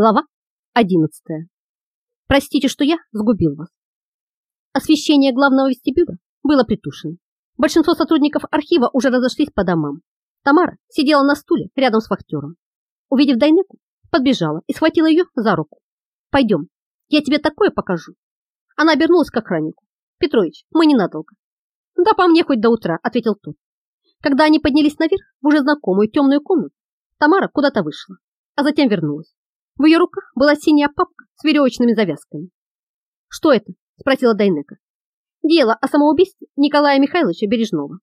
Глава 11. Простите, что я сгубил вас. Освещение главного вестибюля было притушено. Большинство сотрудников архива уже разошлись по домам. Тамара сидела на стуле рядом с вахтером. Увидев Дайнеку, подбежала и схватила ее за руку. «Пойдем, я тебе такое покажу». Она обернулась к охраннику. «Петрович, мы ненадолго». «Да по мне хоть до утра», — ответил тот. Когда они поднялись наверх в уже знакомую темную комнату, Тамара куда-то вышла, а затем вернулась. В ее руках была синяя папка с веревочными завязками. «Что это?» – спросила Дайнека. «Дело о самоубийстве Николая Михайловича Бережного.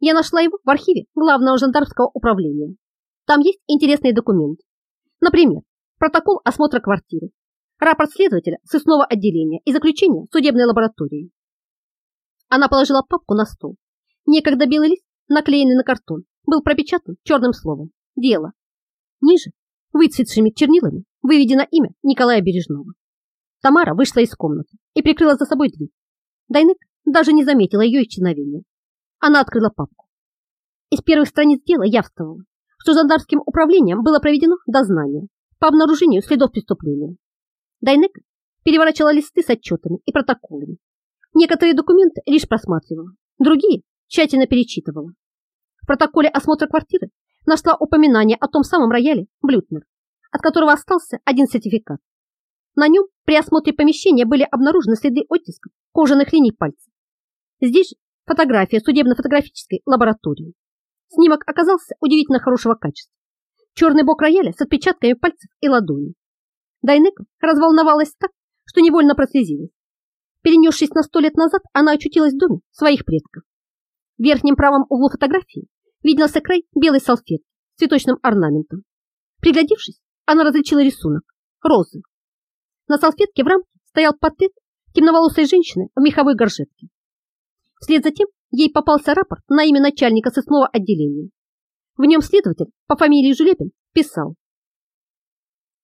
Я нашла его в архиве главного жандармского управления. Там есть интересные документы. Например, протокол осмотра квартиры, рапорт следователя сыскного отделения и заключение судебной лаборатории. Она положила папку на стол. Некогда белый лист, наклеенный на картон, был пропечатан черным словом «Дело». Ниже, выцветшими чернилами, выведено имя Николая Бережного. Тамара вышла из комнаты и прикрыла за собой дверь. Дайнек даже не заметила ее исчезновения. Она открыла папку. Из первых страниц дела явствовало, что жандармским управлением было проведено дознание по обнаружению следов преступления. Дайнек переворачивала листы с отчетами и протоколами. Некоторые документы лишь просматривала, другие тщательно перечитывала. В протоколе осмотра квартиры нашла упоминание о том самом рояле Блютнер, от которого остался один сертификат. На нем при осмотре помещения были обнаружены следы оттисков кожаных линий пальцев. Здесь фотография судебно-фотографической лаборатории. Снимок оказался удивительно хорошего качества. Черный бок рояля с отпечатками пальцев и ладоней. Дайнека разволновалась так, что невольно прослезилась. Перенесшись на сто лет назад, она очутилась в доме своих предков. В верхнем правом углу фотографии виделся край белой салфетки с цветочным орнаментом. Приглядевшись, она различила рисунок – розы. На салфетке в рамке стоял портрет темноволосой женщины в меховой горжетке. Вслед за тем ей попался рапорт на имя начальника сыскного отделения. В нем следователь по фамилии Жулепин писал.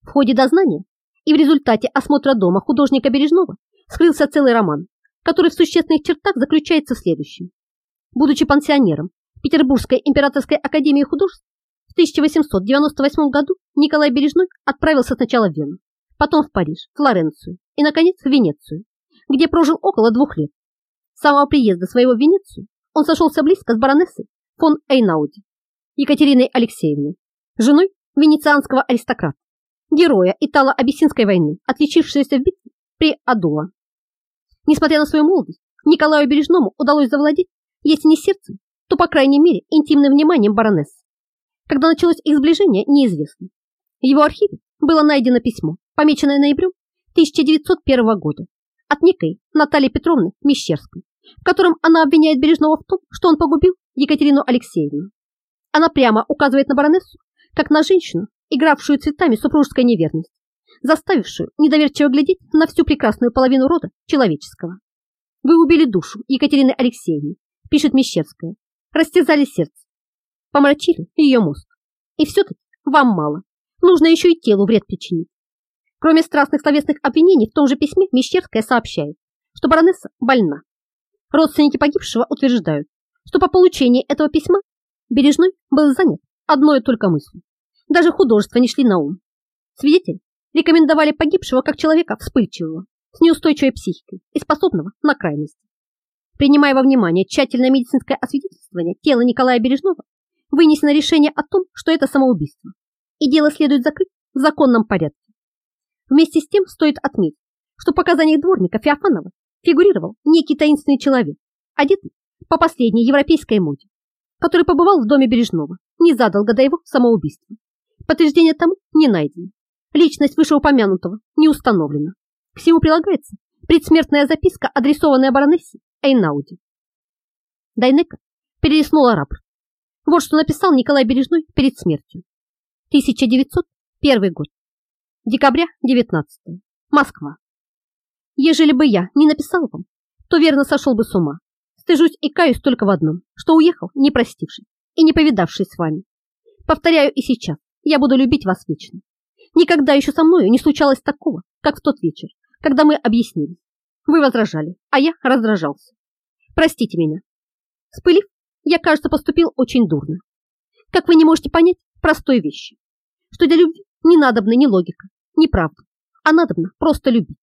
В ходе дознания и в результате осмотра дома художника Бережного скрылся целый роман, который в существенных чертах заключается в следующем. Будучи пансионером Петербургской императорской академии художеств, в 1898 году Николай Бережной отправился сначала в Вену, потом в Париж, Флоренцию и, наконец, в Венецию, где прожил около двух лет. С самого приезда своего в Венецию он сошелся близко с баронессой фон Эйнауди, Екатериной Алексеевной, женой венецианского аристократа, героя Итало-Абиссинской войны, отличившегося в битве при Адуа. Несмотря на свою молодость, Николаю Бережному удалось завладеть, если не сердцем, то, по крайней мере, интимным вниманием баронессы. Когда началось их сближение, неизвестно. В его архиве было найдено письмо, помеченное ноябрем 1901 года от некой Натальи Петровны Мещерской, в котором она обвиняет Бережного в том, что он погубил Екатерину Алексеевну. Она прямо указывает на баронессу, как на женщину, игравшую цветами супружеской неверности, заставившую недоверчиво глядеть на всю прекрасную половину рода человеческого. Вы убили душу Екатерины Алексеевны, пишет Мещерская, растязали сердце, помрачили ее мозг. И все-таки вам мало. Нужно еще и телу вред причинить. Кроме страстных словесных обвинений, в том же письме Мещерская сообщает, что баронесса больна. Родственники погибшего утверждают, что по получении этого письма Бережной был занят одной только мыслью. Даже художества не шли на ум. Свидетели рекомендовали погибшего как человека вспыльчивого, с неустойчивой психикой и способного на крайности. Принимая во внимание тщательное медицинское освидетельствование тела Николая Бережного, вынесено решение о том, что это самоубийство, и дело следует закрыть в законном порядке. Вместе с тем стоит отметить, что в показаниях дворника Феофанова фигурировал некий таинственный человек, одетый по последней европейской моде, который побывал в доме Бережного незадолго до его самоубийства. Подтверждение тому не найдено. Личность вышеупомянутого не установлена. К всему прилагается предсмертная записка, адресованная баронессе Эйнауди. Дайнека перелистнула рапорт. Вот что написал Николай Бережной перед смертью. 1901 год. Декабря 19. Москва. Ежели бы я не написал вам, то верно сошел бы с ума. Стыжусь и каюсь только в одном, что уехал, не простившись и не повидавшись с вами. Повторяю и сейчас, я буду любить вас вечно. Никогда еще со мною не случалось такого, как в тот вечер, когда мы объяснились. Вы возражали, а я раздражался. Простите меня. Спылив, я, кажется, поступил очень дурно. Как вы не можете понять простой вещи, что для любви не надобна ни логика, неправда, а надобно просто любить.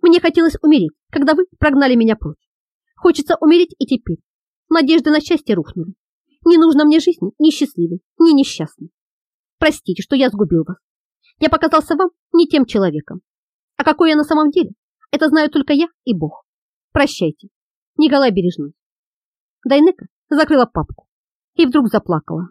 Мне хотелось умереть, когда вы прогнали меня прочь. Хочется умереть и теперь. Надежды на счастье рухнули. Не нужно мне жизни ни счастливой, ни несчастной. Простите, что я сгубил вас. Я показался вам не тем человеком. А какой я на самом деле, это знаю только я и Бог. Прощайте, Николай Бережной. Дайнека закрыла папку и вдруг заплакала.